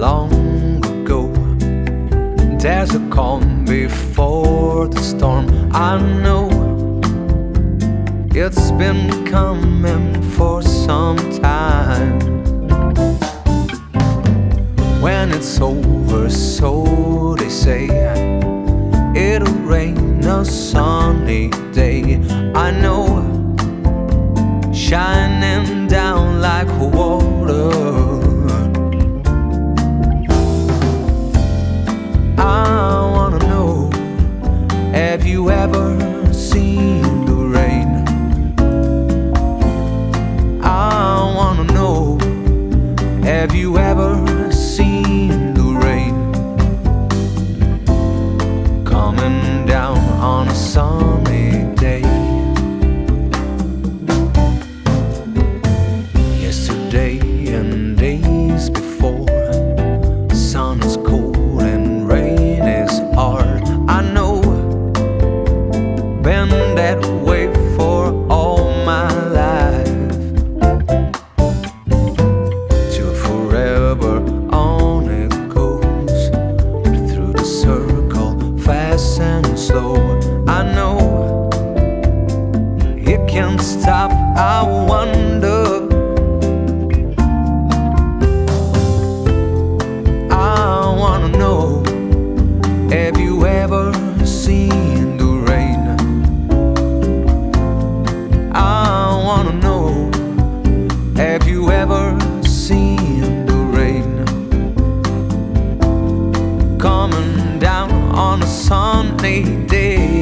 long ago. There's a calm before the storm. I know it's been coming for some time. When it's over, so they say, it'll rain a sunny day. I know, shining down like water. Have you ever seen the rain coming down on a sunny can't stop. I wonder. I wanna know have you ever seen the rain? I wanna know have you ever seen the rain coming down on a sunny day?